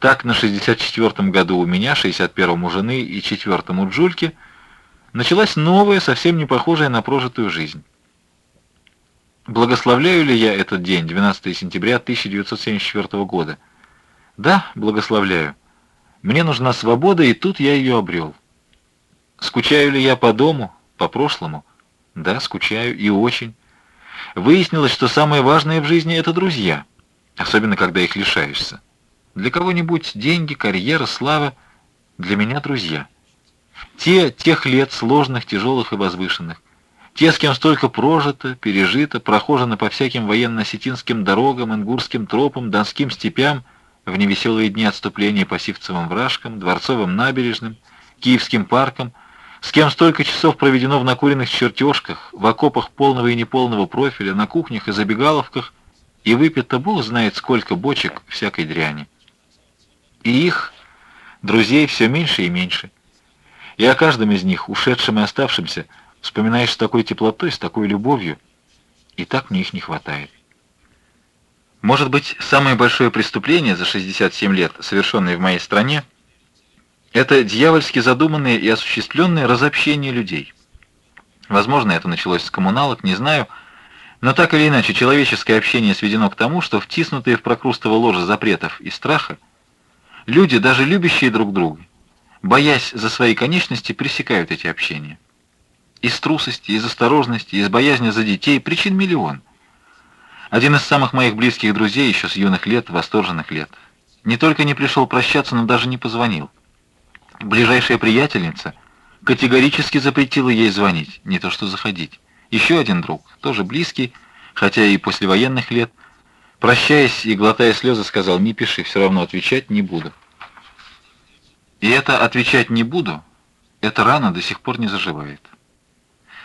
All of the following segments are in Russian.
Так на 64-м году у меня, 61-м у жены и 4-м у Джульки началась новая, совсем не похожая на прожитую жизнь. Благословляю ли я этот день, 12 сентября 1974 года? Да, благословляю. Мне нужна свобода, и тут я ее обрел. Скучаю ли я по дому, по прошлому? Да, скучаю, и очень. Выяснилось, что самое важное в жизни — это друзья, особенно когда их лишаешься. Для кого-нибудь деньги, карьера, слава, для меня друзья. Те тех лет сложных, тяжелых и возвышенных. Те, с кем столько прожито, пережито, прохожено по всяким военно-осетинским дорогам, ингурским тропам, донским степям, в невеселые дни отступления по Сивцевым вражкам, Дворцовым набережным, Киевским паркам, с кем столько часов проведено в накуренных чертежках, в окопах полного и неполного профиля, на кухнях и забегаловках, и выпито бог знает сколько бочек всякой дряни. И их, друзей, все меньше и меньше. И о каждом из них, ушедшем и оставшемся, вспоминаешь с такой теплотой, с такой любовью, и так мне их не хватает. Может быть, самое большое преступление за 67 лет, совершенное в моей стране, это дьявольски задуманное и осуществленное разобщение людей. Возможно, это началось с коммуналок, не знаю, но так или иначе, человеческое общение сведено к тому, что втиснутые в прокрустово ложе запретов и страха, люди, даже любящие друг друга, боясь за свои конечности, пресекают эти общения. Из трусости, из осторожности, из боязни за детей причин миллион. Один из самых моих близких друзей еще с юных лет, восторженных лет, не только не пришел прощаться, но даже не позвонил. Ближайшая приятельница категорически запретила ей звонить, не то что заходить. Еще один друг, тоже близкий, хотя и послевоенных лет, прощаясь и глотая слезы, сказал, не пиши, все равно отвечать не буду. И это «отвечать не буду» эта рана до сих пор не заживает.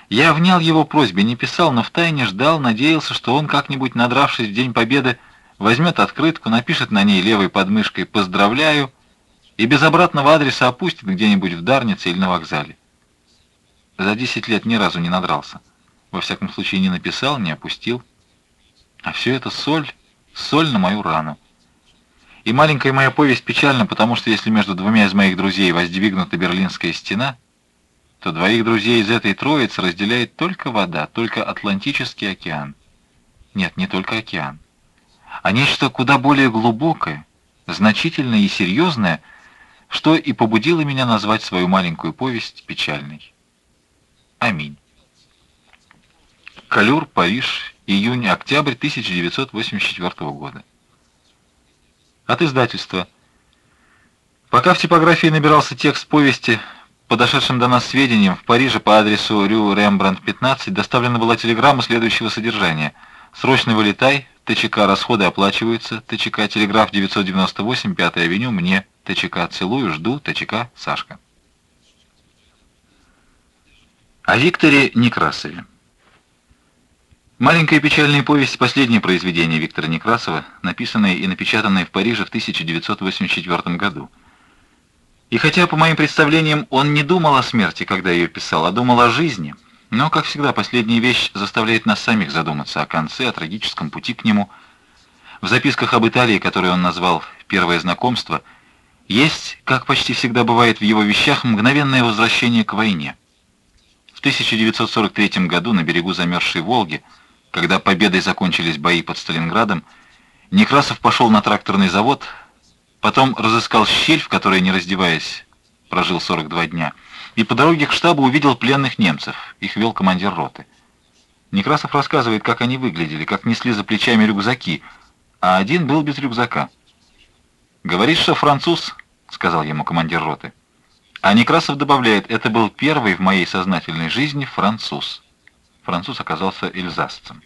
Я внял его просьбе, не писал, но втайне ждал, надеялся, что он как-нибудь, надравшись в День Победы, возьмет открытку, напишет на ней левой подмышкой «Поздравляю» и без обратного адреса опустит где-нибудь в Дарнице или на вокзале. За десять лет ни разу не надрался. Во всяком случае, не написал, не опустил. А все это соль, соль на мою рану. И маленькая моя повесть печальна, потому что если между двумя из моих друзей воздвигнута Берлинская стена, то двоих друзей из этой троицы разделяет только вода, только Атлантический океан. Нет, не только океан, а нечто куда более глубокое, значительное и серьезное, что и побудило меня назвать свою маленькую повесть печальной. Аминь. Калюр, Париж, июнь-октябрь 1984 года. От издательства. Пока в типографии набирался текст повести, подошедшим до нас сведениям, в Париже по адресу Рю Рембрандт 15 доставлена была телеграмма следующего содержания. «Срочно вылетай, ТЧК расходы оплачиваются, ТЧК телеграф 998, 5 авеню, мне, ТЧК целую, жду, ТЧК Сашка». О Викторе Некрасове. Маленькая печальная повесть – последнее произведение Виктора Некрасова, написанное и напечатанное в Париже в 1984 году. И хотя, по моим представлениям, он не думал о смерти, когда ее писал, а думал о жизни, но, как всегда, последняя вещь заставляет нас самих задуматься о конце, о трагическом пути к нему. В записках об Италии, которые он назвал «Первое знакомство», есть, как почти всегда бывает в его вещах, мгновенное возвращение к войне. В 1943 году на берегу замерзшей Волги – когда победой закончились бои под Сталинградом, Некрасов пошел на тракторный завод, потом разыскал щель, в которой, не раздеваясь, прожил 42 дня, и по дороге к штабу увидел пленных немцев, их вел командир роты. Некрасов рассказывает, как они выглядели, как несли за плечами рюкзаки, а один был без рюкзака. «Говоришь, что француз?» — сказал ему командир роты. А Некрасов добавляет, это был первый в моей сознательной жизни француз. Француз оказался эльзасцем.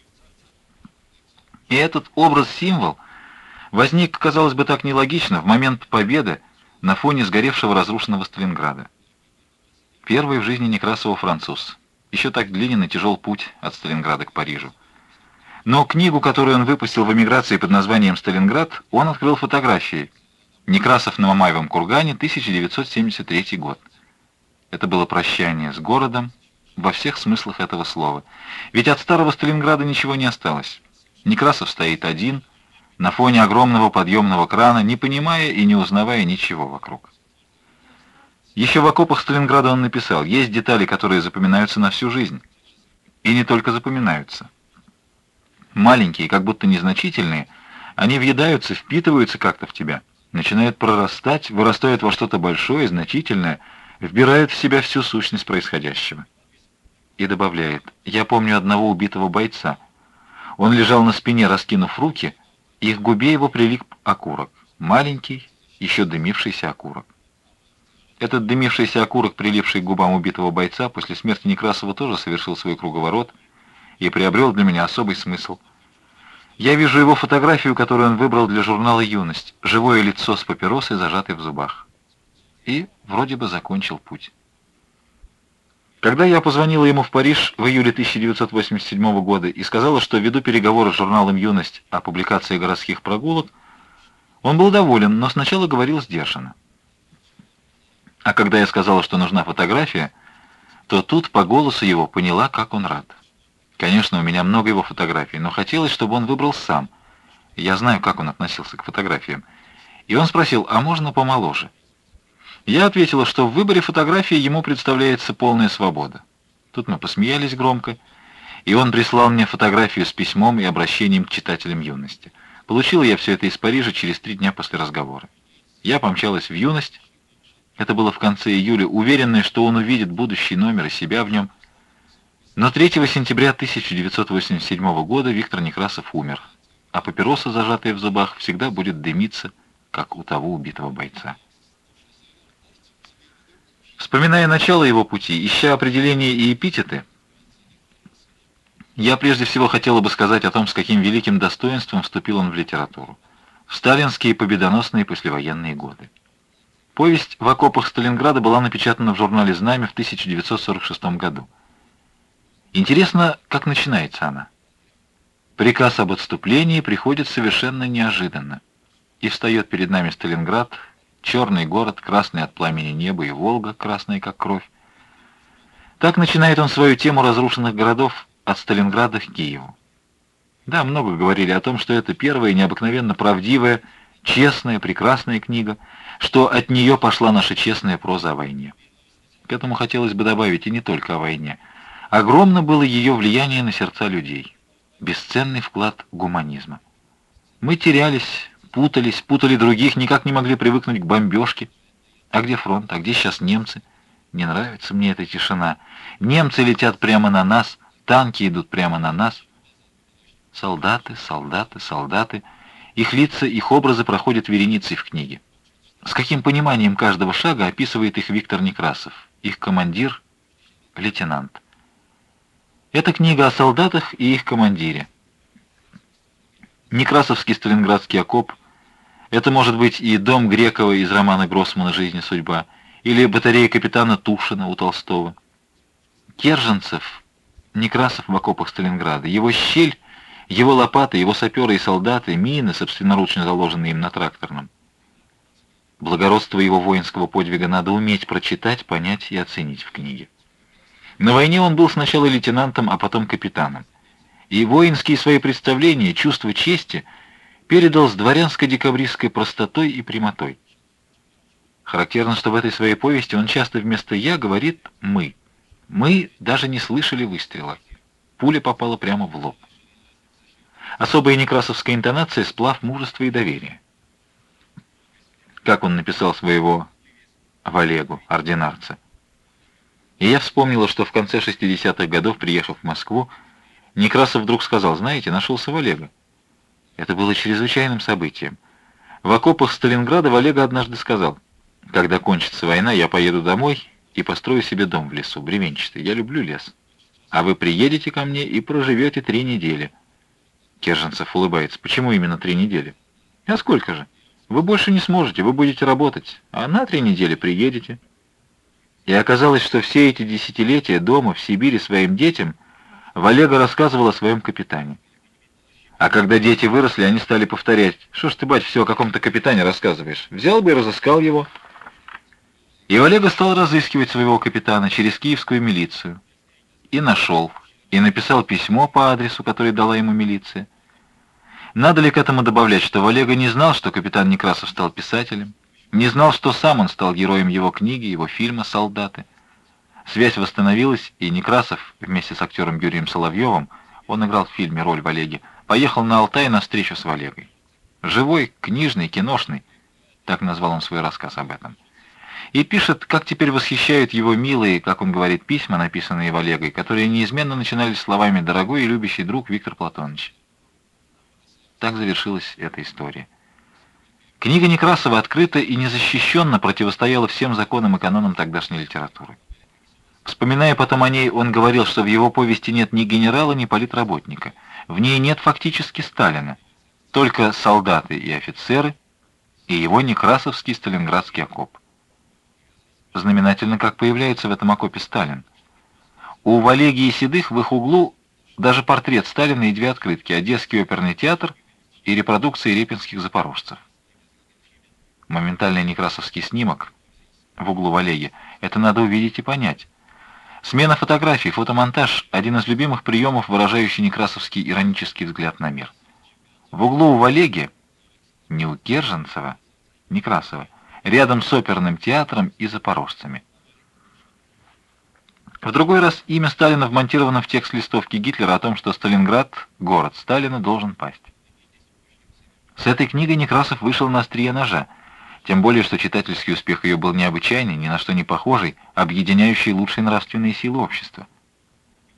И этот образ-символ возник, казалось бы, так нелогично в момент победы на фоне сгоревшего разрушенного Сталинграда. Первый в жизни Некрасова француз. Еще так длинен и тяжел путь от Сталинграда к Парижу. Но книгу, которую он выпустил в эмиграции под названием «Сталинград», он открыл фотографией. Некрасов на Мамаевом кургане, 1973 год. Это было прощание с городом во всех смыслах этого слова. Ведь от старого Сталинграда ничего не осталось. Некрасов стоит один, на фоне огромного подъемного крана, не понимая и не узнавая ничего вокруг. Еще в окопах Сталинграда он написал, есть детали, которые запоминаются на всю жизнь. И не только запоминаются. Маленькие, как будто незначительные, они въедаются, впитываются как-то в тебя, начинают прорастать, вырастают во что-то большое, значительное, вбирают в себя всю сущность происходящего. И добавляет, я помню одного убитого бойца. Он лежал на спине, раскинув руки, и к губе его прилип окурок. Маленький, еще дымившийся окурок. Этот дымившийся окурок, прилипший к губам убитого бойца, после смерти Некрасова тоже совершил свой круговорот и приобрел для меня особый смысл. Я вижу его фотографию, которую он выбрал для журнала «Юность», живое лицо с папиросой, зажатой в зубах. И вроде бы закончил путь. Когда я позвонила ему в Париж в июле 1987 года и сказала, что веду переговоры с журналом «Юность» о публикации городских прогулок, он был доволен, но сначала говорил сдержанно. А когда я сказала, что нужна фотография, то тут по голосу его поняла, как он рад. Конечно, у меня много его фотографий, но хотелось, чтобы он выбрал сам. Я знаю, как он относился к фотографиям. И он спросил, а можно помоложе? Я ответила, что в выборе фотографии ему представляется полная свобода. Тут мы посмеялись громко, и он прислал мне фотографию с письмом и обращением к читателям юности. Получила я все это из Парижа через три дня после разговора. Я помчалась в юность, это было в конце июля, уверенная, что он увидит будущий номер и себя в нем. Но 3 сентября 1987 года Виктор Некрасов умер, а папироса, зажатая в зубах, всегда будет дымиться, как у того убитого бойца. Вспоминая начало его пути, ища определения и эпитеты, я прежде всего хотела бы сказать о том, с каким великим достоинством вступил он в литературу, в сталинские победоносные послевоенные годы. Повесть «В окопах Сталинграда» была напечатана в журнале «Знамя» в 1946 году. Интересно, как начинается она. Приказ об отступлении приходит совершенно неожиданно. И встает перед нами Сталинград, черный город, красный от пламени небо и Волга, красная как кровь. Так начинает он свою тему разрушенных городов от Сталинграда к Киеву. Да, много говорили о том, что это первая необыкновенно правдивая, честная, прекрасная книга — что от нее пошла наша честная проза о войне. К этому хотелось бы добавить и не только о войне. Огромно было ее влияние на сердца людей. Бесценный вклад гуманизма. Мы терялись, путались, путали других, никак не могли привыкнуть к бомбежке. А где фронт? А где сейчас немцы? Не нравится мне эта тишина. Немцы летят прямо на нас, танки идут прямо на нас. Солдаты, солдаты, солдаты. Их лица, их образы проходят вереницей в книге. С каким пониманием каждого шага описывает их Виктор Некрасов, их командир, лейтенант. Это книга о солдатах и их командире. Некрасовский сталинградский окоп — это может быть и дом Грекова из романа Гроссмана «Жизнь и судьба», или батарея капитана Тушина у Толстого. Керженцев, Некрасов в окопах Сталинграда, его щель, его лопаты, его саперы и солдаты, мины, собственноручно заложенные им на тракторном — Благородство его воинского подвига надо уметь прочитать, понять и оценить в книге. На войне он был сначала лейтенантом, а потом капитаном. И воинские свои представления, чувство чести передал с дворянско-декабристской простотой и прямотой. Характерно, что в этой своей повести он часто вместо «я» говорит «мы». Мы даже не слышали выстрела. Пуля попала прямо в лоб. Особая некрасовская интонация — сплав мужества и доверия как он написал своего Валегу, ординарца. И я вспомнила, что в конце 60-х годов, приехав в Москву, Некрасов вдруг сказал, знаете, нашелся Валега. Это было чрезвычайным событием. В окопах Сталинграда Валега однажды сказал, когда кончится война, я поеду домой и построю себе дом в лесу, бревенчатый. Я люблю лес. А вы приедете ко мне и проживете три недели. Керженцев улыбается. Почему именно три недели? А сколько же? Вы больше не сможете, вы будете работать, а на три недели приедете. И оказалось, что все эти десятилетия дома, в Сибири, своим детям Валега рассказывал о своем капитане. А когда дети выросли, они стали повторять, что ж ты, бать, все о каком-то капитане рассказываешь. Взял бы и разыскал его. И Валега стал разыскивать своего капитана через киевскую милицию. И нашел, и написал письмо по адресу, который дала ему милиция. Надо ли к этому добавлять, что Валега не знал, что капитан Некрасов стал писателем, не знал, что сам он стал героем его книги, его фильма «Солдаты». Связь восстановилась, и Некрасов вместе с актером Юрием Соловьевым, он играл в фильме роль Валеги, поехал на Алтай на встречу с Валегой. Живой, книжный, киношный, так назвал он свой рассказ об этом. И пишет, как теперь восхищают его милые, как он говорит, письма, написанные Валегой, которые неизменно начинались словами «дорогой и любящий друг Виктор Платонович». Так завершилась эта история. Книга Некрасова открыта и незащищенно противостояла всем законам и канонам тогдашней литературы. Вспоминая потом о ней, он говорил, что в его повести нет ни генерала, ни политработника. В ней нет фактически Сталина, только солдаты и офицеры, и его некрасовский сталинградский окоп. Знаменательно, как появляется в этом окопе Сталин. У Валегии Седых в их углу даже портрет Сталина и две открытки «Одесский оперный театр» и репродукции репинских запорожцев. Моментальный некрасовский снимок в углу Валеги — это надо увидеть и понять. Смена фотографий, фотомонтаж — один из любимых приемов, выражающий некрасовский иронический взгляд на мир. В углу у Валеги, не у Керженцева, Некрасова, рядом с оперным театром и запорожцами. В другой раз имя Сталина вмонтировано в текст листовки Гитлера о том, что Сталинград, город Сталина, должен пасть. С этой книгой Некрасов вышел на острие ножа, тем более, что читательский успех ее был необычайный, ни на что не похожий, объединяющий лучшие нравственные силы общества.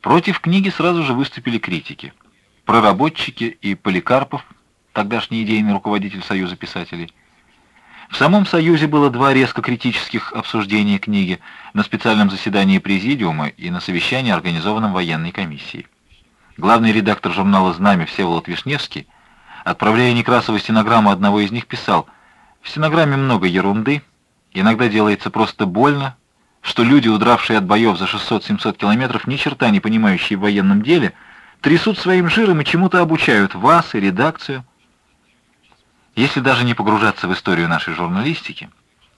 Против книги сразу же выступили критики. Проработчики и Поликарпов, тогдашний идейный руководитель Союза писателей. В самом Союзе было два резко критических обсуждения книги на специальном заседании Президиума и на совещании, организованном военной комиссией. Главный редактор журнала «Знамя» Всеволод Вишневский, отправляя Некрасову стенограмму одного из них, писал – в стенограмме много ерунды, иногда делается просто больно, что люди, удравшие от боев за 600-700 километров, ни черта не понимающие в военном деле, трясут своим жиром и чему-то обучают вас и редакцию. Если даже не погружаться в историю нашей журналистики,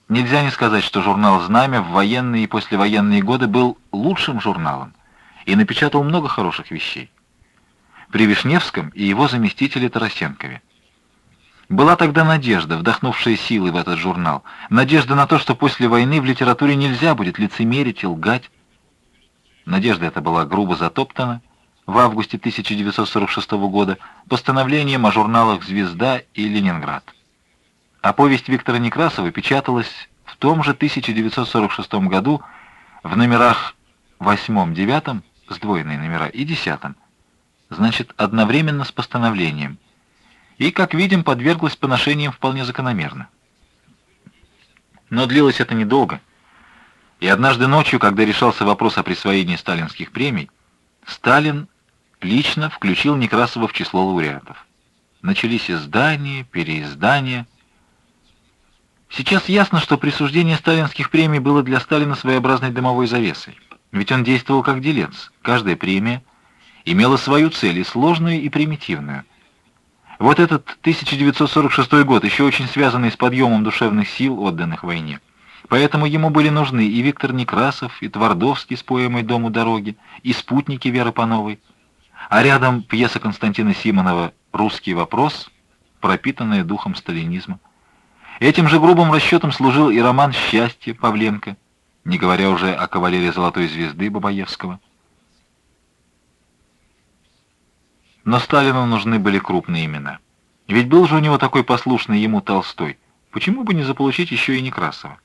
нельзя не сказать, что журнал «Знамя» в военные и послевоенные годы был лучшим журналом и напечатал много хороших вещей. При Вишневском и его заместителе Тарасенкове. Была тогда надежда, вдохнувшая силы в этот журнал. Надежда на то, что после войны в литературе нельзя будет лицемерить и лгать. Надежда эта была грубо затоптана в августе 1946 года постановлением о журналах «Звезда» и «Ленинград». А повесть Виктора Некрасова печаталась в том же 1946 году в номерах 8-9, сдвоенные номера, и 10. Значит, одновременно с постановлением и, как видим, подверглась поношениям вполне закономерно. Но длилось это недолго, и однажды ночью, когда решался вопрос о присвоении сталинских премий, Сталин лично включил Некрасова в число лауреатов. Начались издания, переиздания. Сейчас ясно, что присуждение сталинских премий было для Сталина своеобразной дымовой завесой. Ведь он действовал как делец. Каждая премия имела свою цель, и сложную, и примитивную — вот этот 1946 год, еще очень связанный с подъемом душевных сил, отданных войне. Поэтому ему были нужны и Виктор Некрасов, и Твардовский с поэмой «Дому дороги», и спутники Веры Пановой. А рядом пьеса Константина Симонова «Русский вопрос», пропитанная духом сталинизма. Этим же грубым расчетом служил и роман «Счастье» Павленко, не говоря уже о кавалере Золотой Звезды Бабаевского. Но Сталину нужны были крупные имена. Ведь был же у него такой послушный ему Толстой. Почему бы не заполучить еще и Некрасова?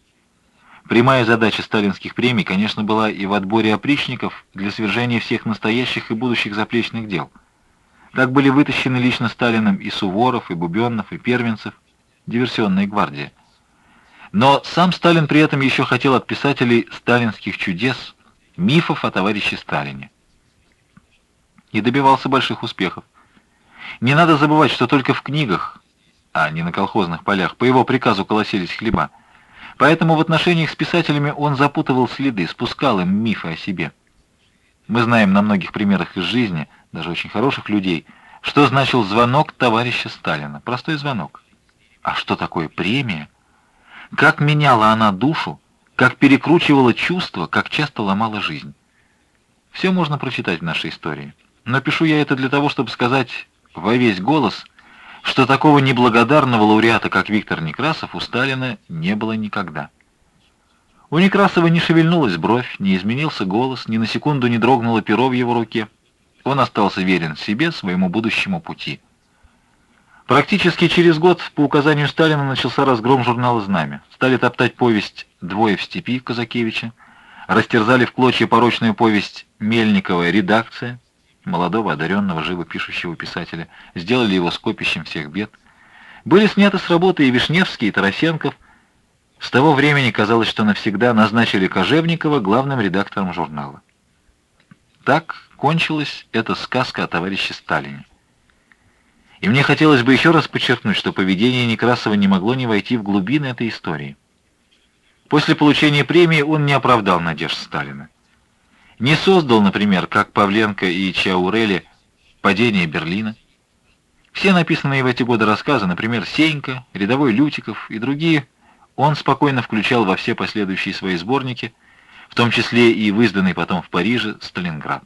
Прямая задача сталинских премий, конечно, была и в отборе опричников для свержения всех настоящих и будущих заплечных дел. Так были вытащены лично Сталиным и Суворов, и Бубеннов, и Первенцев, диверсионная гвардия. Но сам Сталин при этом еще хотел от писателей сталинских чудес, мифов о товарище Сталине и добивался больших успехов. Не надо забывать, что только в книгах, а не на колхозных полях, по его приказу колосились хлеба. Поэтому в отношениях с писателями он запутывал следы, спускал им мифы о себе. Мы знаем на многих примерах из жизни, даже очень хороших людей, что значил звонок товарища Сталина. Простой звонок. А что такое премия? Как меняла она душу, как перекручивала чувства, как часто ломала жизнь. Все можно прочитать в нашей истории. Но пишу я это для того, чтобы сказать во весь голос, что такого неблагодарного лауреата, как Виктор Некрасов, у Сталина не было никогда. У Некрасова не шевельнулась бровь, не изменился голос, ни на секунду не дрогнуло перо в его руке. Он остался верен себе, своему будущему пути. Практически через год по указанию Сталина начался разгром журнала «Знамя». Стали топтать повесть «Двое в степи» Казакевича, растерзали в клочья порочную повесть Мельниковая редакция, молодого, одаренного, живопишущего писателя, сделали его скопищем всех бед. Были сняты с работы и Вишневский, и Тарасенков. С того времени казалось, что навсегда назначили Кожевникова главным редактором журнала. Так кончилась эта сказка о товарище Сталине. И мне хотелось бы еще раз подчеркнуть, что поведение Некрасова не могло не войти в глубины этой истории. После получения премии он не оправдал надежд Сталина. Не создал, например, как Павленко и Чаурели, «Падение Берлина». Все написанные в эти годы рассказы, например, «Сенька», «Рядовой Лютиков» и другие, он спокойно включал во все последующие свои сборники, в том числе и в изданный потом в Париже «Сталинград».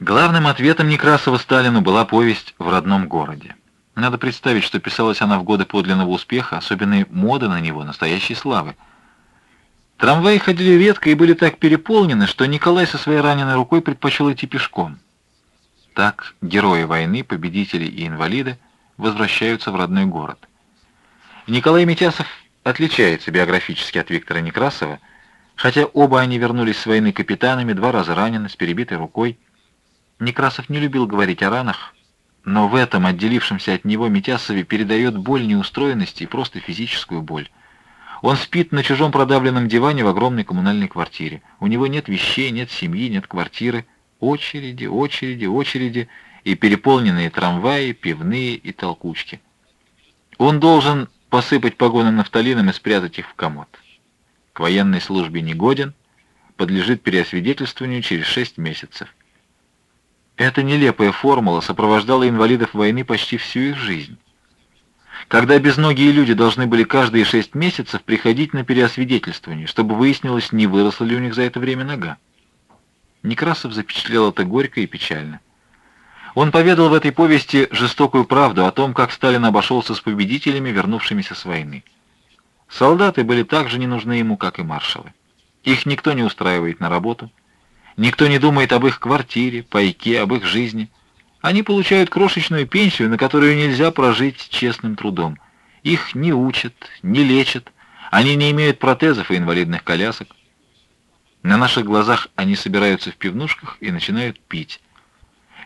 Главным ответом Некрасова Сталину была повесть «В родном городе». Надо представить, что писалась она в годы подлинного успеха, особенной моды на него, настоящей славы. Трамваи ходили редко и были так переполнены, что Николай со своей раненой рукой предпочел идти пешком. Так герои войны, победители и инвалиды возвращаются в родной город. Николай Митясов отличается биографически от Виктора Некрасова, хотя оба они вернулись с войны капитанами, два раза ранены, с перебитой рукой. Некрасов не любил говорить о ранах, но в этом отделившемся от него Митясове передает боль неустроенности и просто физическую боль. Он спит на чужом продавленном диване в огромной коммунальной квартире. У него нет вещей, нет семьи, нет квартиры. Очереди, очереди, очереди и переполненные трамваи, пивные и толкучки. Он должен посыпать погоны нафталином и спрятать их в комод. К военной службе не годен, подлежит переосвидетельствованию через шесть месяцев. Эта нелепая формула сопровождала инвалидов войны почти всю их жизнь когда безногие люди должны были каждые шесть месяцев приходить на переосвидетельствование, чтобы выяснилось, не выросла ли у них за это время нога. Некрасов запечатлел это горько и печально. Он поведал в этой повести жестокую правду о том, как Сталин обошелся с победителями, вернувшимися с войны. Солдаты были так же не нужны ему, как и маршалы. Их никто не устраивает на работу, никто не думает об их квартире, пайке, об их жизни – они получают крошечную пенсию, на которую нельзя прожить честным трудом. Их не учат, не лечат, они не имеют протезов и инвалидных колясок. На наших глазах они собираются в пивнушках и начинают пить.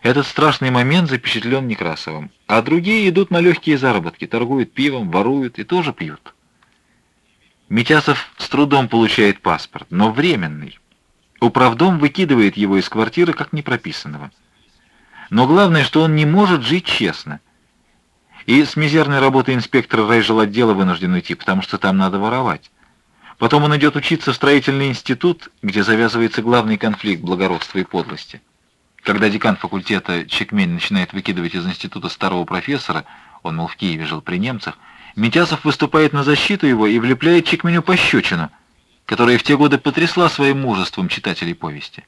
Этот страшный момент запечатлен Некрасовым, а другие идут на легкие заработки, торгуют пивом, воруют и тоже пьют. Митясов с трудом получает паспорт, но временный. Управдом выкидывает его из квартиры как непрописанного. Но главное, что он не может жить честно. И с мизерной работы инспектора райжел отдела вынужден уйти, потому что там надо воровать. Потом он идет учиться в строительный институт, где завязывается главный конфликт благородства и подлости. Когда декан факультета Чекмень начинает выкидывать из института старого профессора, он, мол, в Киеве жил при немцах, Митясов выступает на защиту его и влепляет Чекменю пощечину, которая в те годы потрясла своим мужеством читателей повести.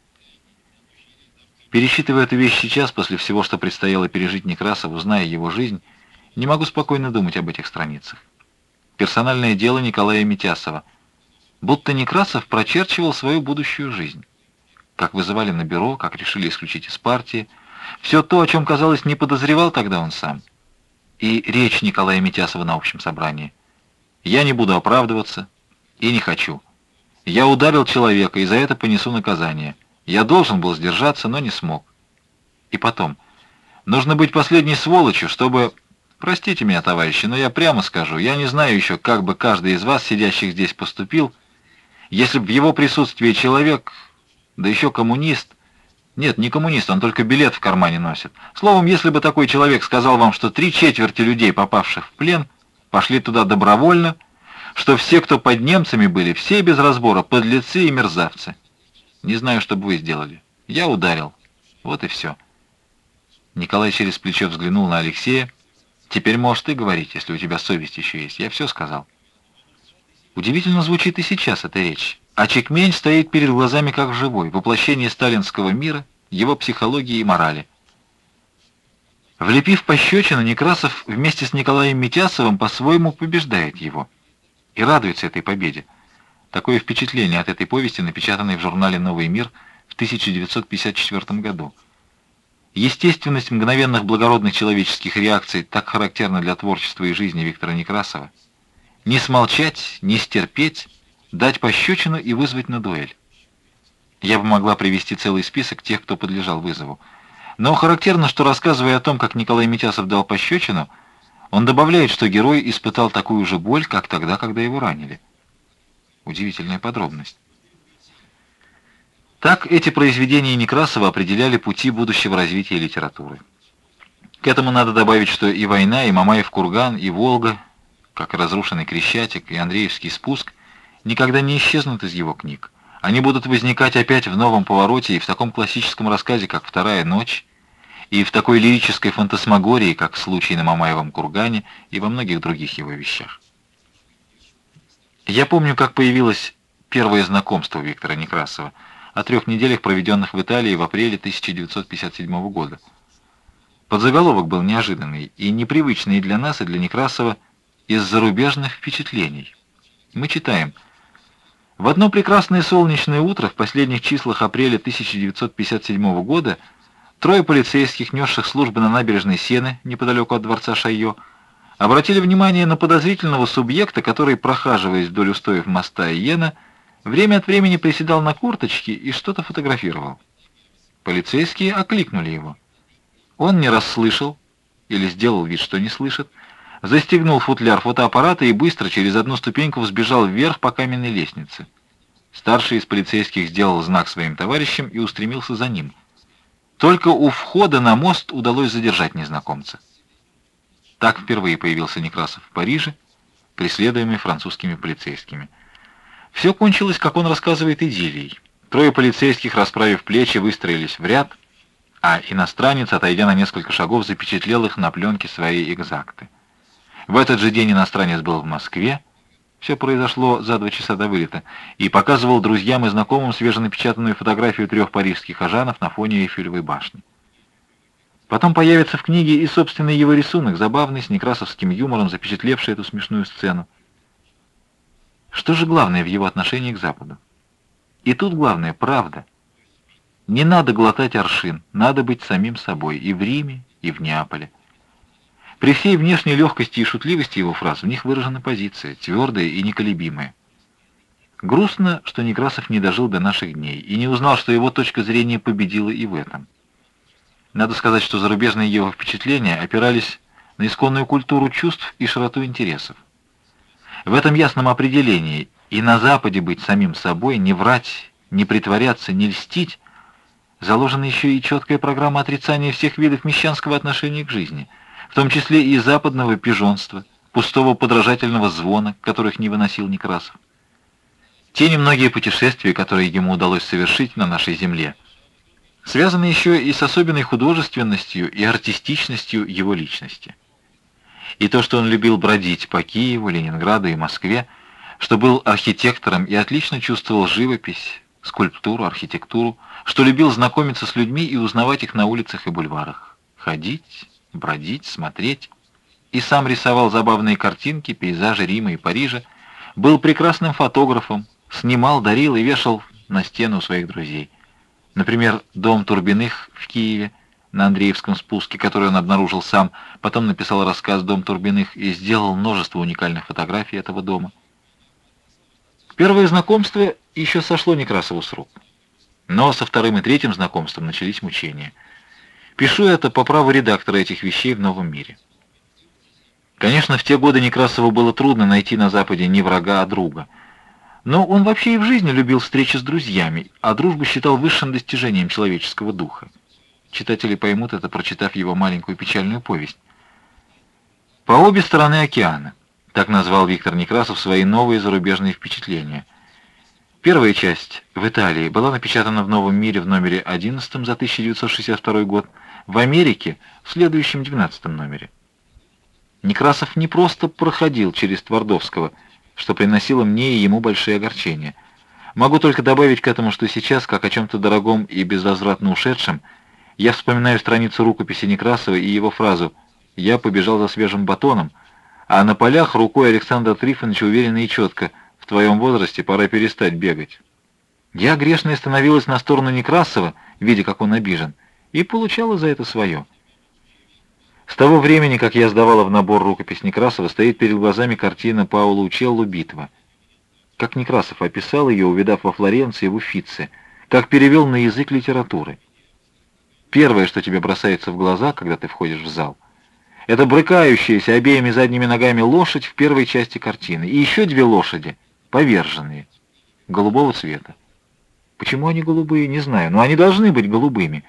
Пересчитывая эту вещь сейчас, после всего, что предстояло пережить Некрасову, зная его жизнь, не могу спокойно думать об этих страницах. Персональное дело Николая Митясова. Будто Некрасов прочерчивал свою будущую жизнь. Как вызывали на бюро, как решили исключить из партии. Все то, о чем, казалось, не подозревал тогда он сам. И речь Николая Митясова на общем собрании. «Я не буду оправдываться и не хочу. Я ударил человека, и за это понесу наказание». Я должен был сдержаться, но не смог. И потом, нужно быть последней сволочью, чтобы... Простите меня, товарищи, но я прямо скажу, я не знаю еще, как бы каждый из вас, сидящих здесь, поступил, если бы в его присутствии человек, да еще коммунист... Нет, не коммунист, он только билет в кармане носит. Словом, если бы такой человек сказал вам, что три четверти людей, попавших в плен, пошли туда добровольно, что все, кто под немцами были, все без разбора, подлецы и мерзавцы. Не знаю, что бы вы сделали. Я ударил. Вот и все. Николай через плечо взглянул на Алексея. Теперь можешь ты говорить, если у тебя совесть еще есть. Я все сказал. Удивительно звучит и сейчас эта речь. А Чекмень стоит перед глазами как живой, воплощение сталинского мира, его психологии и морали. Влепив пощечину, Некрасов вместе с Николаем Митясовым по-своему побеждает его и радуется этой победе. Такое впечатление от этой повести, напечатанной в журнале «Новый мир» в 1954 году. Естественность мгновенных благородных человеческих реакций так характерна для творчества и жизни Виктора Некрасова. Не смолчать, не стерпеть, дать пощечину и вызвать на дуэль. Я бы могла привести целый список тех, кто подлежал вызову. Но характерно, что рассказывая о том, как Николай Митясов дал пощечину, он добавляет, что герой испытал такую же боль, как тогда, когда его ранили. Удивительная подробность. Так эти произведения Некрасова определяли пути будущего развития литературы. К этому надо добавить, что и «Война», и «Мамаев курган», и «Волга», как и «Разрушенный Крещатик», и «Андреевский спуск» никогда не исчезнут из его книг. Они будут возникать опять в новом повороте и в таком классическом рассказе, как «Вторая ночь», и в такой лирической фантасмагории, как в случае на Мамаевом кургане и во многих других его вещах. Я помню, как появилось первое знакомство Виктора Некрасова о трех неделях, проведенных в Италии в апреле 1957 года. Подзаголовок был неожиданный и непривычный для нас, и для Некрасова из зарубежных впечатлений. Мы читаем «В одно прекрасное солнечное утро в последних числах апреля 1957 года Трое полицейских, несших службы на набережной Сены, неподалеку от дворца Шайо, обратили внимание на подозрительного субъекта, который, прохаживаясь вдоль устоев моста Иена, время от времени приседал на курточке и что-то фотографировал. Полицейские окликнули его. Он не расслышал или сделал вид, что не слышит, застегнул футляр фотоаппарата и быстро через одну ступеньку взбежал вверх по каменной лестнице. Старший из полицейских сделал знак своим товарищам и устремился за ним — только у входа на мост удалось задержать незнакомца. Так впервые появился Некрасов в Париже, преследуемый французскими полицейскими. Все кончилось, как он рассказывает, идиллией. Трое полицейских, расправив плечи, выстроились в ряд, а иностранец, отойдя на несколько шагов, запечатлел их на пленке своей экзакты. В этот же день иностранец был в Москве, все произошло за два часа до вылета, и показывал друзьям и знакомым свеженапечатанную фотографию трех парижских ажанов на фоне Эйфелевой башни. Потом появится в книге и собственный его рисунок, забавный, с некрасовским юмором, запечатлевший эту смешную сцену. Что же главное в его отношении к Западу? И тут главное — правда. Не надо глотать аршин, надо быть самим собой и в Риме, и в Неаполе. При всей внешней легкости и шутливости его фраз в них выражена позиция, твердая и неколебимая. Грустно, что Некрасов не дожил до наших дней и не узнал, что его точка зрения победила и в этом. Надо сказать, что зарубежные его впечатления опирались на исконную культуру чувств и широту интересов. В этом ясном определении и на Западе быть самим собой, не врать, не притворяться, не льстить, заложена еще и четкая программа отрицания всех видов мещанского отношения к жизни – в том числе и западного пижонства, пустого подражательного звона, которых не выносил Некрасов. Те немногие путешествия, которые ему удалось совершить на нашей земле, связаны еще и с особенной художественностью и артистичностью его личности. И то, что он любил бродить по Киеву, Ленинграду и Москве, что был архитектором и отлично чувствовал живопись, скульптуру, архитектуру, что любил знакомиться с людьми и узнавать их на улицах и бульварах, ходить, бродить, смотреть. И сам рисовал забавные картинки, пейзажи Рима и Парижа, был прекрасным фотографом, снимал, дарил и вешал на стену своих друзей. Например, дом Турбиных в Киеве, на Андреевском спуске, который он обнаружил сам, потом написал рассказ «Дом Турбиных» и сделал множество уникальных фотографий этого дома. Первое знакомство еще сошло Некрасову с рук. Но со вторым и третьим знакомством начались мучения — Пишу это по праву редактора этих вещей в новом мире. Конечно, в те годы Некрасову было трудно найти на Западе не врага, а друга. Но он вообще и в жизни любил встречи с друзьями, а дружбу считал высшим достижением человеческого духа. Читатели поймут это, прочитав его маленькую печальную повесть. «По обе стороны океана», так назвал Виктор Некрасов свои новые зарубежные впечатления. Первая часть в Италии была напечатана в «Новом мире» в номере 11 за 1962 год, в Америке в следующем 12 номере. Некрасов не просто проходил через Твардовского, что приносило мне и ему большие огорчения. Могу только добавить к этому, что сейчас, как о чем-то дорогом и безвозвратно ушедшем, Я вспоминаю страницу рукописи Некрасова и его фразу «Я побежал за свежим батоном», а на полях рукой Александра Трифоновича уверенно и четко «В твоем возрасте пора перестать бегать». Я грешная становилась на сторону Некрасова, видя, как он обижен, и получала за это свое. С того времени, как я сдавала в набор рукопись Некрасова, стоит перед глазами картина Паула Учелло «Битва». Как Некрасов описал ее, увидав во Флоренции в Уфице, как перевел на язык литературы. Первое, что тебе бросается в глаза, когда ты входишь в зал, это брыкающаяся обеими задними ногами лошадь в первой части картины, и еще две лошади, поверженные, голубого цвета. Почему они голубые, не знаю, но они должны быть голубыми.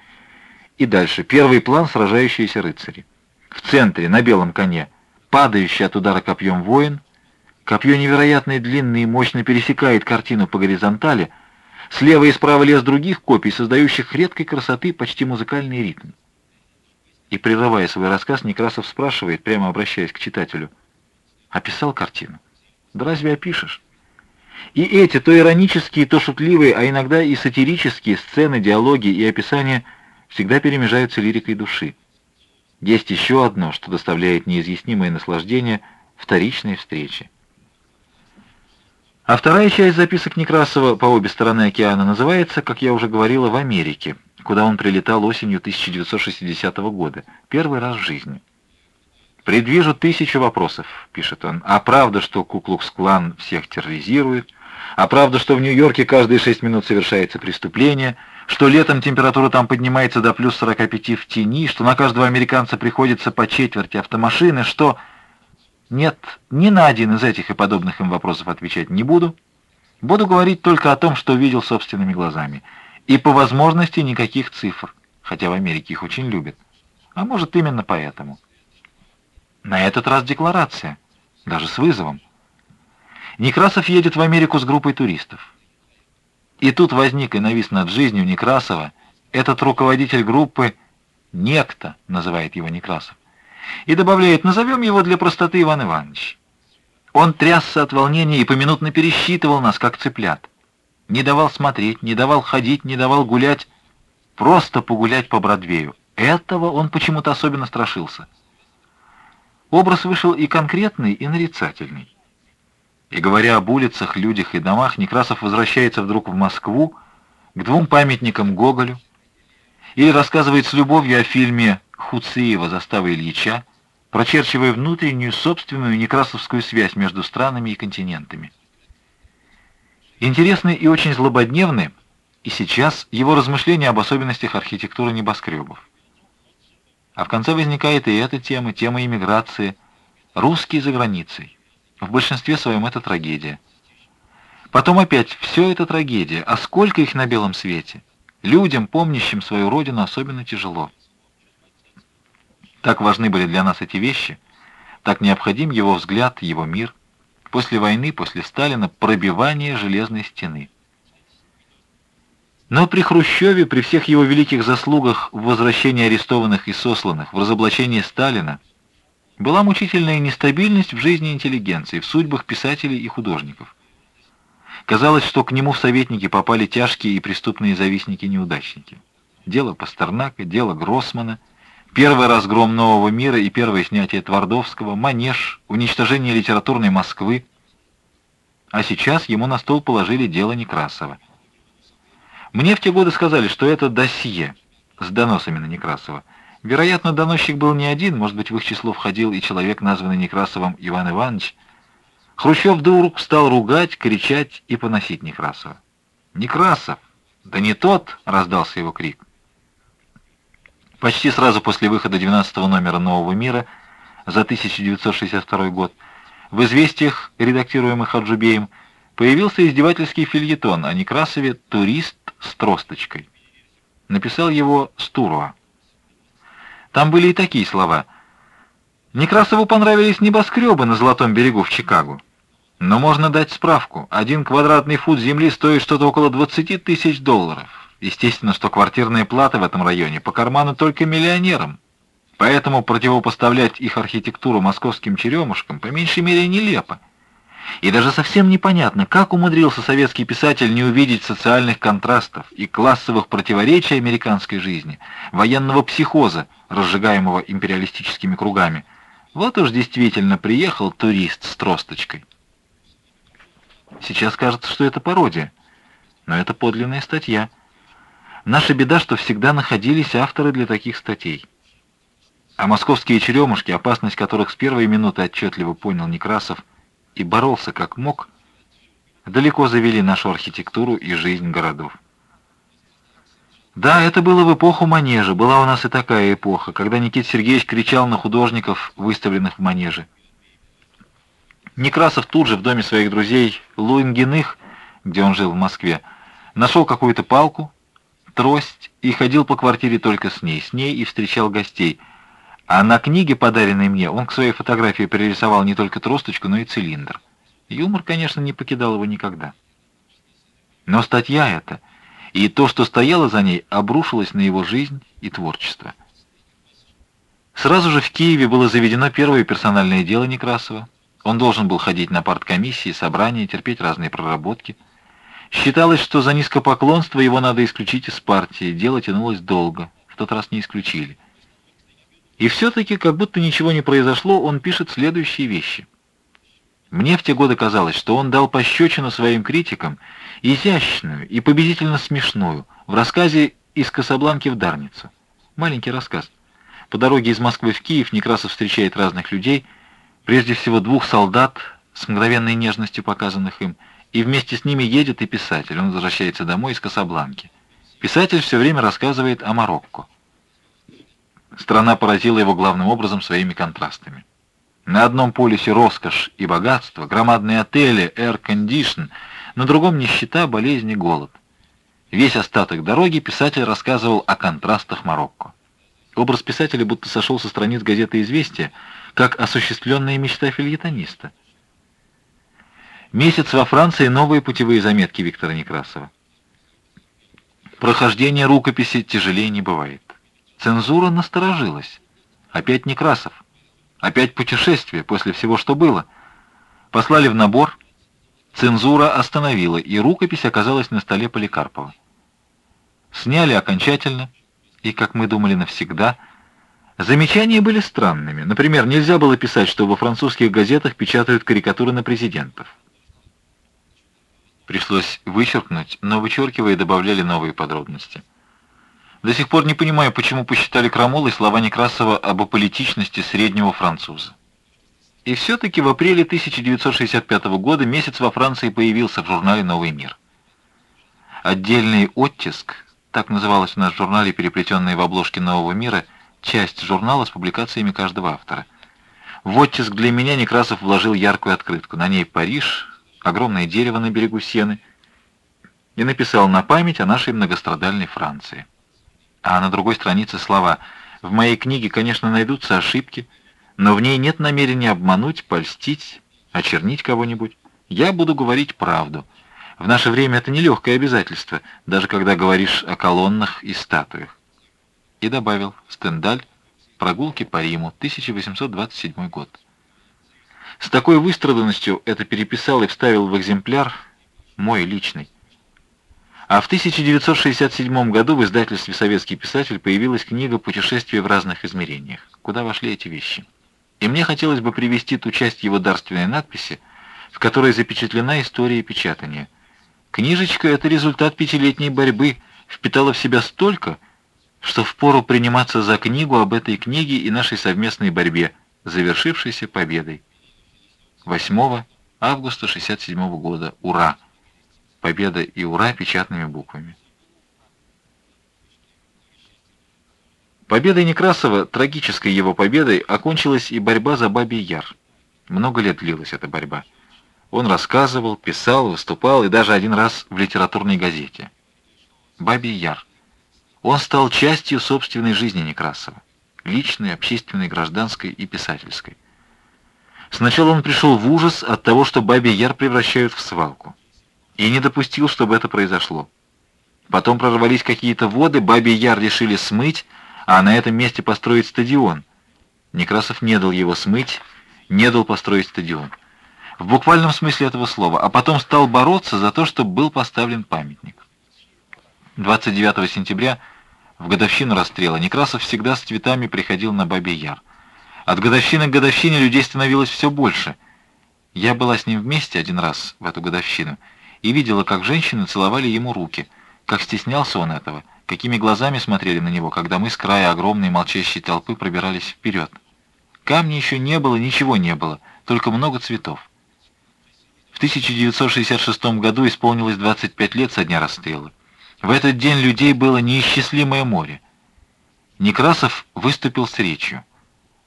И дальше. Первый план — сражающиеся рыцари. В центре, на белом коне, падающий от удара копьем воин. Копье невероятно длинное и мощно пересекает картину по горизонтали. Слева и справа лес других копий, создающих редкой красоты почти музыкальный ритм. И, прерывая свой рассказ, Некрасов спрашивает, прямо обращаясь к читателю, «Описал картину? Да разве опишешь?» И эти, то иронические, то шутливые, а иногда и сатирические сцены, диалоги и описания всегда перемежаются лирикой души. Есть еще одно, что доставляет неизъяснимое наслаждение — вторичные встречи. А вторая часть записок Некрасова по обе стороны океана называется, как я уже говорила, «В Америке», куда он прилетал осенью 1960 года, первый раз в жизни. «Предвижу тысячу вопросов», — пишет он. «А правда, что Куклукс-клан всех терроризирует? А правда, что в Нью-Йорке каждые шесть минут совершается преступление? Что летом температура там поднимается до плюс 45 в тени? Что на каждого американца приходится по четверти автомашины? Что...» Нет, ни на один из этих и подобных им вопросов отвечать не буду. Буду говорить только о том, что видел собственными глазами. И по возможности никаких цифр, хотя в Америке их очень любят. А может, именно поэтому. На этот раз декларация, даже с вызовом. Некрасов едет в Америку с группой туристов. И тут возник и навис над жизнью Некрасова этот руководитель группы «Некто», называет его Некрасов, и добавляет «назовем его для простоты Иван Иванович». Он трясся от волнения и поминутно пересчитывал нас, как цыплят. Не давал смотреть, не давал ходить, не давал гулять, просто погулять по Бродвею. Этого он почему-то особенно страшился. Образ вышел и конкретный, и нарицательный. И говоря об улицах, людях и домах, Некрасов возвращается вдруг в Москву к двум памятникам Гоголю, или рассказывает с любовью о фильме Хуциева «Застава Ильича», прочерчивая внутреннюю собственную некрасовскую связь между странами и континентами. Интересны и очень злободневны и сейчас его размышления об особенностях архитектуры небоскребов. А в конце возникает и эта тема, тема иммиграции. Русские за границей. В большинстве своем это трагедия. Потом опять все это трагедия. А сколько их на белом свете? Людям, помнящим свою родину, особенно тяжело. Так важны были для нас эти вещи, так необходим его взгляд, его мир. После войны, после Сталина, пробивание железной стены. Но при Хрущеве, при всех его великих заслугах в возвращении арестованных и сосланных, в разоблачении Сталина, была мучительная нестабильность в жизни интеллигенции, в судьбах писателей и художников. Казалось, что к нему в советники попали тяжкие и преступные завистники-неудачники. Дело Пастернака, дело Гроссмана, первый разгром нового мира и первое снятие Твардовского, манеж, уничтожение литературной Москвы. А сейчас ему на стол положили дело Некрасова. Мне в те годы сказали, что это досье с доносами на Некрасова. Вероятно, доносчик был не один, может быть, в их число входил и человек, названный Некрасовым Иван Иванович. Хрущев вдруг стал ругать, кричать и поносить Некрасова. «Некрасов! Да не тот!» — раздался его крик. Почти сразу после выхода 12 номера «Нового мира» за 1962 год в «Известиях», редактируемых Аджубеем, появился издевательский фильетон о Некрасове «Турист с тросточкой». Написал его Стуруа. Там были и такие слова. Некрасову понравились небоскребы на Золотом берегу в Чикаго. Но можно дать справку. Один квадратный фут земли стоит что-то около 20 тысяч долларов. Естественно, что квартирные платы в этом районе по карману только миллионерам. Поэтому противопоставлять их архитектуру московским черемушкам по меньшей мере нелепо. И даже совсем непонятно, как умудрился советский писатель не увидеть социальных контрастов и классовых противоречий американской жизни, военного психоза, разжигаемого империалистическими кругами. Вот уж действительно приехал турист с тросточкой. Сейчас кажется, что это пародия, но это подлинная статья. Наша беда, что всегда находились авторы для таких статей. А московские черемушки, опасность которых с первой минуты отчетливо понял Некрасов, и боролся как мог, далеко завели нашу архитектуру и жизнь городов. Да, это было в эпоху манежа, была у нас и такая эпоха, когда Никит Сергеевич кричал на художников, выставленных в манеже. Некрасов тут же в доме своих друзей Луингиных, где он жил в Москве, нашел какую-то палку, трость и ходил по квартире только с ней, с ней и встречал гостей — а на книге, подаренной мне, он к своей фотографии перерисовал не только тросточку, но и цилиндр. Юмор, конечно, не покидал его никогда. Но статья эта и то, что стояло за ней, обрушилось на его жизнь и творчество. Сразу же в Киеве было заведено первое персональное дело Некрасова. Он должен был ходить на парткомиссии, собрания, терпеть разные проработки. Считалось, что за низкопоклонство его надо исключить из партии. Дело тянулось долго. В тот раз не исключили. И все-таки, как будто ничего не произошло, он пишет следующие вещи. Мне в те годы казалось, что он дал пощечину своим критикам, изящную и победительно смешную, в рассказе «Из Касабланки в Дарницу». Маленький рассказ. По дороге из Москвы в Киев Некрасов встречает разных людей, прежде всего двух солдат, с мгновенной нежностью показанных им, и вместе с ними едет и писатель. Он возвращается домой из Касабланки. Писатель все время рассказывает о Марокко. Страна поразила его главным образом своими контрастами. На одном полюсе роскошь и богатство, громадные отели, air-condition, на другом нищета, болезни, голод. Весь остаток дороги писатель рассказывал о контрастах Марокко. Образ писателя будто сошел со страниц газеты «Известия», как осуществленная мечта фильетониста. Месяц во Франции новые путевые заметки Виктора Некрасова. Прохождение рукописи тяжелее не бывает. Цензура насторожилась. Опять Некрасов. Опять путешествие после всего, что было. Послали в набор. Цензура остановила, и рукопись оказалась на столе Поликарпова. Сняли окончательно, и, как мы думали, навсегда. Замечания были странными. Например, нельзя было писать, что во французских газетах печатают карикатуры на президентов. Пришлось вычеркнуть, но вычеркивая добавляли новые подробности. До сих пор не понимаю, почему посчитали крамолой слова Некрасова об аполитичности среднего француза. И все-таки в апреле 1965 года месяц во Франции появился в журнале «Новый мир». Отдельный оттиск, так называлось в нашем журнале переплетенные в обложке «Нового мира», часть журнала с публикациями каждого автора. В оттиск для меня Некрасов вложил яркую открытку. На ней Париж, огромное дерево на берегу Сены, и написал на память о нашей многострадальной Франции а на другой странице слова «В моей книге, конечно, найдутся ошибки, но в ней нет намерения обмануть, польстить, очернить кого-нибудь. Я буду говорить правду. В наше время это нелегкое обязательство, даже когда говоришь о колоннах и статуях». И добавил «Стендаль. Прогулки по Риму. 1827 год». С такой выстраданностью это переписал и вставил в экземпляр мой личный. А в 1967 году в издательстве «Советский писатель» появилась книга «Путешествия в разных измерениях», куда вошли эти вещи. И мне хотелось бы привести ту часть его дарственной надписи, в которой запечатлена история печатания. Книжечка — это результат пятилетней борьбы, впитала в себя столько, что впору приниматься за книгу об этой книге и нашей совместной борьбе, завершившейся победой. 8 августа 67 года. Ура! Победа и ура печатными буквами. Победой Некрасова, трагической его победой, окончилась и борьба за Бабий Яр. Много лет длилась эта борьба. Он рассказывал, писал, выступал и даже один раз в литературной газете. Бабий Яр. Он стал частью собственной жизни Некрасова. Личной, общественной, гражданской и писательской. Сначала он пришел в ужас от того, что Бабий Яр превращают в свалку и не допустил, чтобы это произошло. Потом прорвались какие-то воды, Бабий Яр решили смыть, а на этом месте построить стадион. Некрасов не дал его смыть, не дал построить стадион. в буквальном смысле этого слова, а потом стал бороться за то, чтобы был поставлен памятник. 29 сентября, в годовщину расстрела, Некрасов всегда с цветами приходил на Бабий Яр. От годовщины к годовщине людей становилось все больше. Я была с ним вместе один раз в эту годовщину и видела, как женщины целовали ему руки, как стеснялся он этого, какими глазами смотрели на него, когда мы с края огромной молчащей толпы пробирались вперед. Камня еще не было, ничего не было, только много цветов. В 1966 году исполнилось 25 лет со дня расстрела. В этот день людей было неисчислимое море. Некрасов выступил с речью.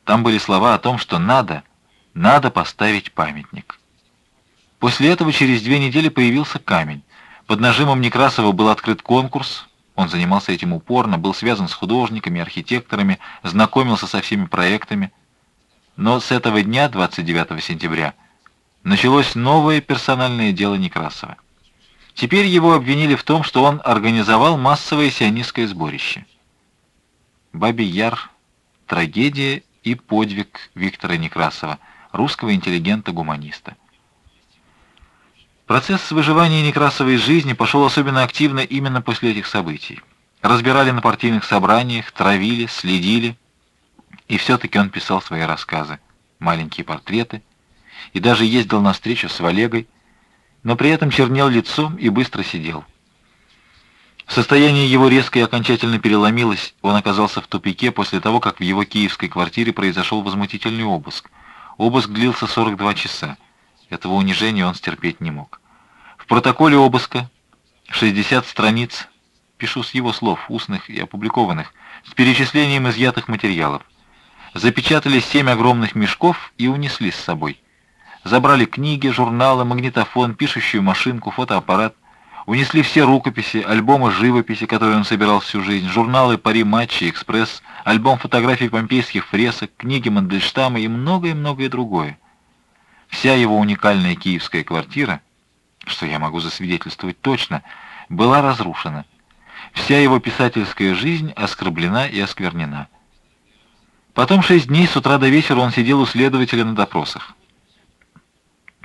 Там были слова о том, что надо, надо поставить памятник. После этого через две недели появился камень. Под нажимом Некрасова был открыт конкурс. Он занимался этим упорно, был связан с художниками, архитекторами, знакомился со всеми проектами. Но с этого дня, 29 сентября, началось новое персональное дело Некрасова. Теперь его обвинили в том, что он организовал массовое сионистское сборище. Бабий Яр. Трагедия и подвиг Виктора Некрасова, русского интеллигента-гуманиста. Процесс выживания Некрасовой жизни пошел особенно активно именно после этих событий. Разбирали на партийных собраниях, травили, следили, и все-таки он писал свои рассказы, маленькие портреты, и даже ездил на встречу с Валегой, но при этом чернел лицом и быстро сидел. Состояние его резко и окончательно переломилось, он оказался в тупике после того, как в его киевской квартире произошел возмутительный обыск. Обыск длился 42 часа. Этого унижения он стерпеть не мог. В протоколе обыска 60 страниц, пишу с его слов, устных и опубликованных, с перечислением изъятых материалов. Запечатали семь огромных мешков и унесли с собой. Забрали книги, журналы, магнитофон, пишущую машинку, фотоаппарат, Унесли все рукописи, альбомы живописи, которые он собирал всю жизнь, журналы «Пари Матчи», «Экспресс», альбом фотографий помпейских фресок, книги Мандельштама и многое-многое другое. Вся его уникальная киевская квартира, что я могу засвидетельствовать точно, была разрушена. Вся его писательская жизнь оскорблена и осквернена. Потом шесть дней с утра до вечера он сидел у следователя на допросах.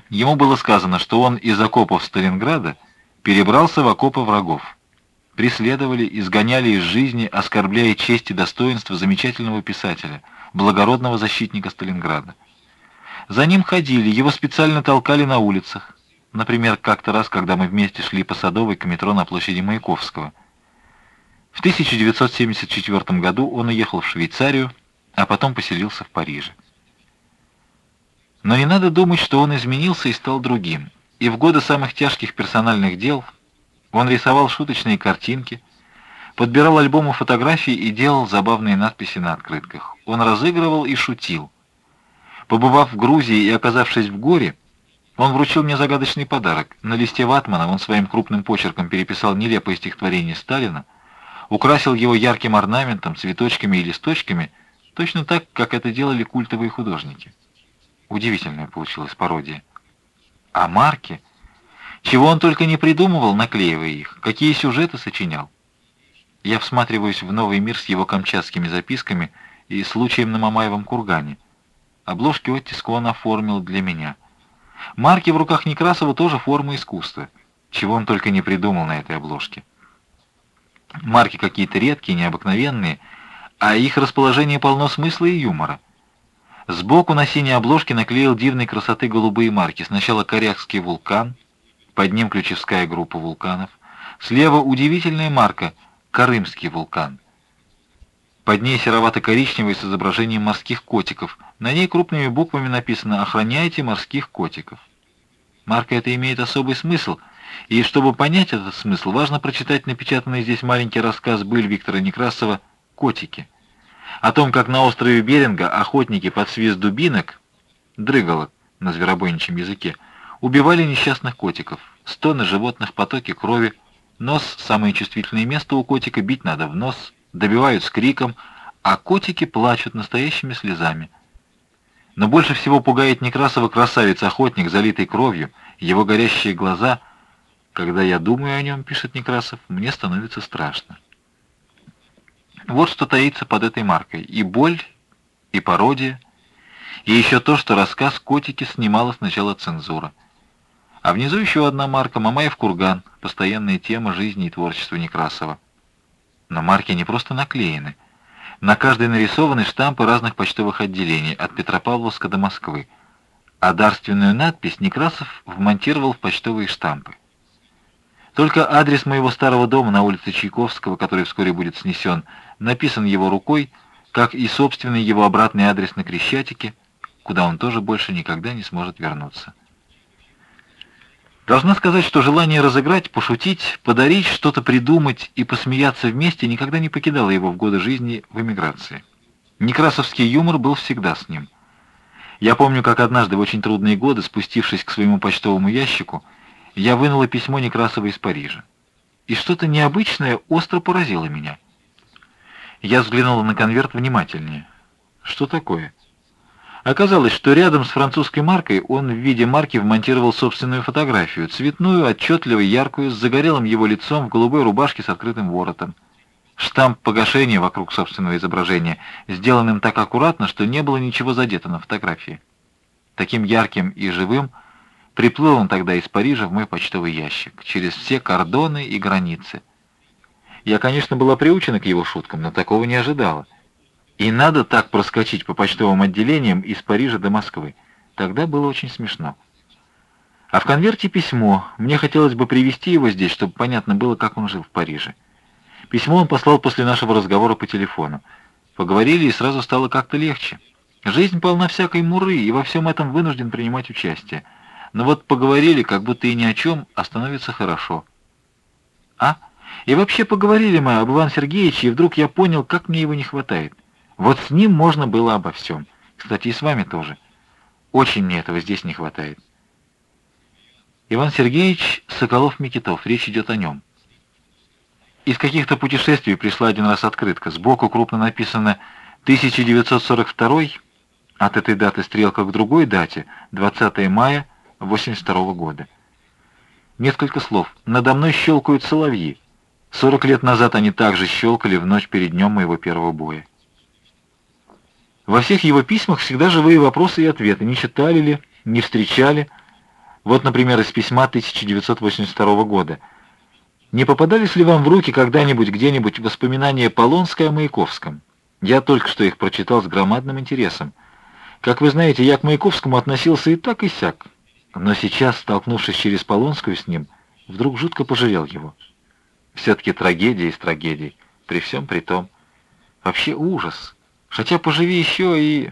Ему было сказано, что он из окопов Сталинграда перебрался в окопы врагов. Преследовали, изгоняли из жизни, оскорбляя честь и достоинство замечательного писателя, благородного защитника Сталинграда. За ним ходили, его специально толкали на улицах. Например, как-то раз, когда мы вместе шли по Садовой к метро на площади Маяковского. В 1974 году он уехал в Швейцарию, а потом поселился в Париже. Но не надо думать, что он изменился и стал другим и в годы самых тяжких персональных дел он рисовал шуточные картинки, подбирал альбомы фотографий и делал забавные надписи на открытках. Он разыгрывал и шутил. Побывав в Грузии и оказавшись в горе, он вручил мне загадочный подарок. На листе ватмана он своим крупным почерком переписал нелепое стихотворение Сталина, украсил его ярким орнаментом, цветочками и листочками, точно так, как это делали культовые художники. Удивительная получилась пародия. А марки? Чего он только не придумывал, наклеивая их, какие сюжеты сочинял. Я всматриваюсь в новый мир с его камчатскими записками и случаем на Мамаевом кургане. Обложки оттиска он оформил для меня. Марки в руках Некрасова тоже форма искусства. Чего он только не придумал на этой обложке. Марки какие-то редкие, необыкновенные, а их расположение полно смысла и юмора. Сбоку на синей обложке наклеил дивной красоты голубые марки. Сначала Корякский вулкан, под ним ключевская группа вулканов. Слева удивительная марка Карымский вулкан. Под ней серовато-коричневый с изображением морских котиков. На ней крупными буквами написано «Охраняйте морских котиков». Марка эта имеет особый смысл, и чтобы понять этот смысл, важно прочитать напечатанный здесь маленький рассказ «Быль» Виктора Некрасова «Котики» о том, как на острове Беринга охотники под свист дубинок, дрыгалок на зверобойничьем языке, убивали несчастных котиков. Стоны животных, потоки крови, нос, самое чувствительное место у котика, бить надо в нос, добивают с криком, а котики плачут настоящими слезами. Но больше всего пугает Некрасова красавец-охотник, залитый кровью, его горящие глаза. Когда я думаю о нем, пишет Некрасов, мне становится страшно. Вот что таится под этой маркой. И боль, и пародия, И еще то, что рассказ «Котики» снимала сначала цензура. А внизу еще одна марка «Мамаев курган», постоянная тема жизни и творчества Некрасова. Но марки не просто наклеены. На каждой нарисованы штампы разных почтовых отделений, от Петропавловска до Москвы. А дарственную надпись Некрасов вмонтировал в почтовые штампы. Только адрес моего старого дома на улице Чайковского, который вскоре будет снесен, написан его рукой, как и собственный его обратный адрес на Крещатике, куда он тоже больше никогда не сможет вернуться. Должна сказать, что желание разыграть, пошутить, подарить, что-то придумать и посмеяться вместе никогда не покидало его в годы жизни в эмиграции. Некрасовский юмор был всегда с ним. Я помню, как однажды в очень трудные годы, спустившись к своему почтовому ящику, я вынула письмо Некрасова из Парижа. И что-то необычное остро поразило меня. Я взглянула на конверт внимательнее. Что такое? Оказалось, что рядом с французской маркой он в виде марки вмонтировал собственную фотографию, цветную, отчетливую, яркую, с загорелым его лицом в голубой рубашке с открытым воротом. Штамп погашения вокруг собственного изображения, сделанным так аккуратно, что не было ничего задето на фотографии. Таким ярким и живым приплыл он тогда из Парижа в мой почтовый ящик, через все кордоны и границы. Я, конечно, была приучена к его шуткам, но такого не ожидала. И надо так проскочить по почтовым отделениям из Парижа до Москвы. Тогда было очень смешно. А в конверте письмо. Мне хотелось бы привести его здесь, чтобы понятно было, как он жил в Париже. Письмо он послал после нашего разговора по телефону. Поговорили, и сразу стало как-то легче. Жизнь полна всякой муры, и во всем этом вынужден принимать участие. Но вот поговорили, как будто и ни о чем, а становится хорошо. А? И вообще поговорили мы об Иване Сергеевиче, и вдруг я понял, как мне его не хватает. Вот с ним можно было обо всем. Кстати, и с вами тоже. Очень мне этого здесь не хватает. Иван Сергеевич Соколов-Микитов. Речь идет о нем. Из каких-то путешествий пришла один раз открытка. Сбоку крупно написано 1942, от этой даты стрелка к другой дате, 20 мая 82 года. Несколько слов. Надо мной щелкают соловьи. 40 лет назад они также щелкали в ночь перед днем моего первого боя. Во всех его письмах всегда живые вопросы и ответы. Не читали ли, не встречали. Вот, например, из письма 1982 года. Не попадались ли вам в руки когда-нибудь где-нибудь воспоминания Полонской о Маяковском? Я только что их прочитал с громадным интересом. Как вы знаете, я к Маяковскому относился и так, и сяк. Но сейчас, столкнувшись через Полонскую с ним, вдруг жутко пожалел его. Все-таки трагедия из трагедий, при всем при том. Вообще ужас. Хотя поживи еще и...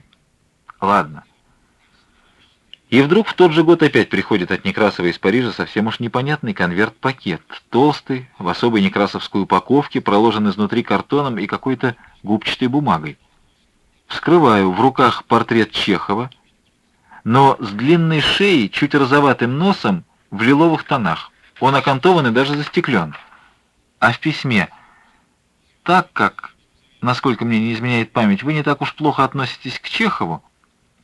Ладно. И вдруг в тот же год опять приходит от Некрасова из Парижа совсем уж непонятный конверт-пакет. Толстый, в особой некрасовской упаковке, проложен изнутри картоном и какой-то губчатой бумагой. Вскрываю, в руках портрет Чехова, но с длинной шеей, чуть розоватым носом, в лиловых тонах. Он окантован и даже застеклен. А в письме, так как насколько мне не изменяет память, вы не так уж плохо относитесь к Чехову,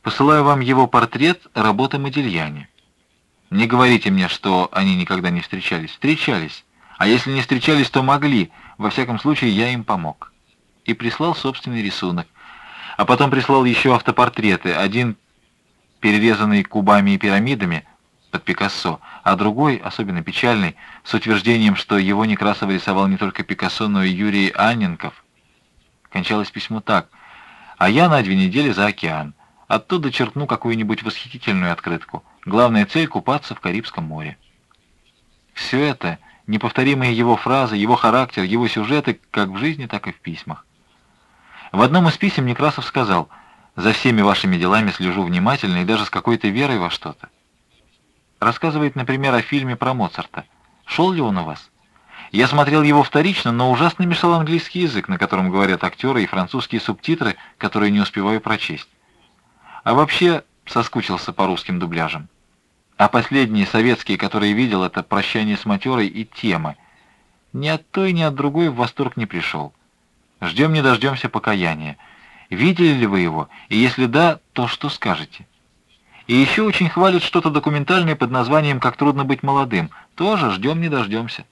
посылаю вам его портрет работы Модильяне. Не говорите мне, что они никогда не встречались. Встречались. А если не встречались, то могли. Во всяком случае, я им помог. И прислал собственный рисунок. А потом прислал еще автопортреты. Один перерезанный кубами и пирамидами под Пикассо, а другой, особенно печальный, с утверждением, что его Некрасов рисовал не только Пикассо, но и Юрий Анненков, Кончалось письмо так. «А я на две недели за океан. Оттуда черкну какую-нибудь восхитительную открытку. Главная цель — купаться в Карибском море». Все это, неповторимые его фразы, его характер, его сюжеты, как в жизни, так и в письмах. В одном из писем Некрасов сказал «За всеми вашими делами слежу внимательно и даже с какой-то верой во что-то». Рассказывает, например, о фильме про Моцарта. Шел ли он у вас? Я смотрел его вторично, но ужасно мешал английский язык, на котором говорят актеры, и французские субтитры, которые не успеваю прочесть. А вообще соскучился по русским дубляжам. А последние советские, которые видел, это «Прощание с матерой» и «Тема». Ни от той, ни от другой в восторг не пришел. Ждем не дождемся покаяния. Видели ли вы его? И если да, то что скажете? И еще очень хвалят что-то документальное под названием «Как трудно быть молодым». Тоже ждем не дождемся.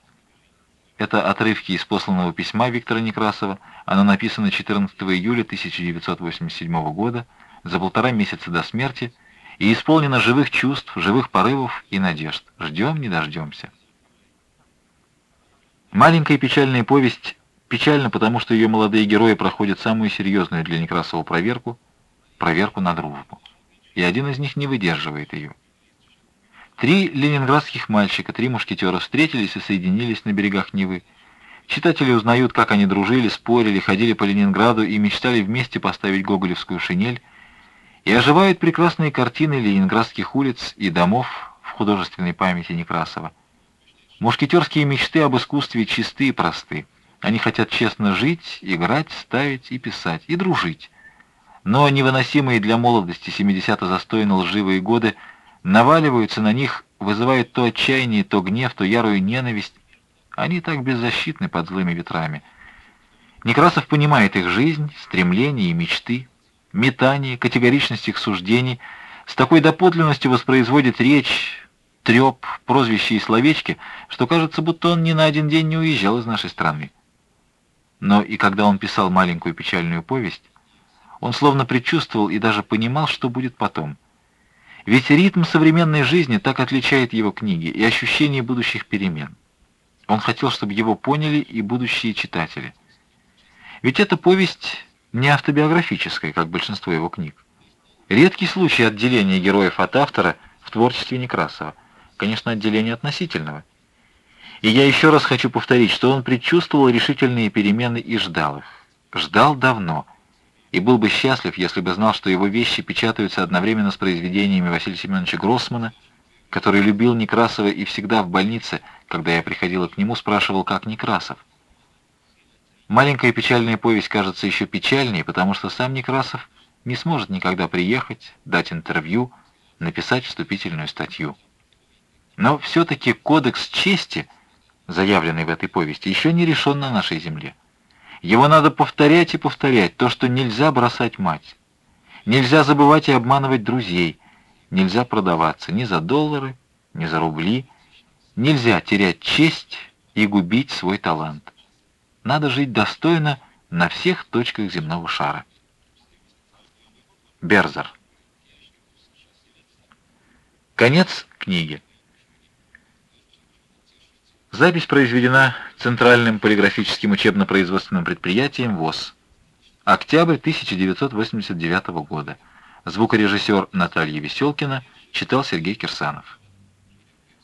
Это отрывки из посланного письма Виктора Некрасова. Оно написано 14 июля 1987 года за полтора месяца до смерти и исполнена живых чувств, живых порывов и надежд. Ждем, не дождемся. Маленькая печальная повесть печальна, потому что ее молодые герои проходят самую серьезную для Некрасова проверку, проверку на дружбу. И один из них не выдерживает ее. Три ленинградских мальчика, три мушкетера встретились и соединились на берегах Невы. Читатели узнают, как они дружили, спорили, ходили по Ленинграду и мечтали вместе поставить гоголевскую шинель, и оживают прекрасные картины ленинградских улиц и домов в художественной памяти Некрасова. Мушкетерские мечты об искусстве чисты и просты. Они хотят честно жить, играть, ставить и писать, и дружить. Но невыносимые для молодости 70-то застойно лживые годы наваливаются на них, вызывают то отчаяние, то гнев, то ярую ненависть. Они так беззащитны под злыми ветрами. Некрасов понимает их жизнь, стремления и мечты, метание, категоричность их суждений, с такой доподлинностью воспроизводит речь, треп, прозвища и словечки, что кажется, будто он ни на один день не уезжал из нашей страны. Но и когда он писал маленькую печальную повесть, он словно предчувствовал и даже понимал, что будет потом. Ведь ритм современной жизни так отличает его книги и ощущение будущих перемен. Он хотел, чтобы его поняли и будущие читатели. Ведь эта повесть не автобиографическая, как большинство его книг. Редкий случай отделения героев от автора в творчестве Некрасова. Конечно, отделение относительного. И я еще раз хочу повторить, что он предчувствовал решительные перемены и ждал их. Ждал давно. И был бы счастлив, если бы знал, что его вещи печатаются одновременно с произведениями Василия Семеновича Гроссмана, который любил Некрасова и всегда в больнице, когда я приходила к нему, спрашивал, как Некрасов. Маленькая печальная повесть кажется еще печальнее, потому что сам Некрасов не сможет никогда приехать, дать интервью, написать вступительную статью. Но все-таки кодекс чести, заявленный в этой повести, еще не решен на нашей земле. Его надо повторять и повторять, то, что нельзя бросать мать. Нельзя забывать и обманывать друзей. Нельзя продаваться ни за доллары, ни за рубли. Нельзя терять честь и губить свой талант. Надо жить достойно на всех точках земного шара. Берзер. Конец книги. Запись произведена Центральным полиграфическим учебно-производственным предприятием ВОЗ. Октябрь 1989 года. Звукорежиссер Наталья Веселкина читал Сергей Кирсанов.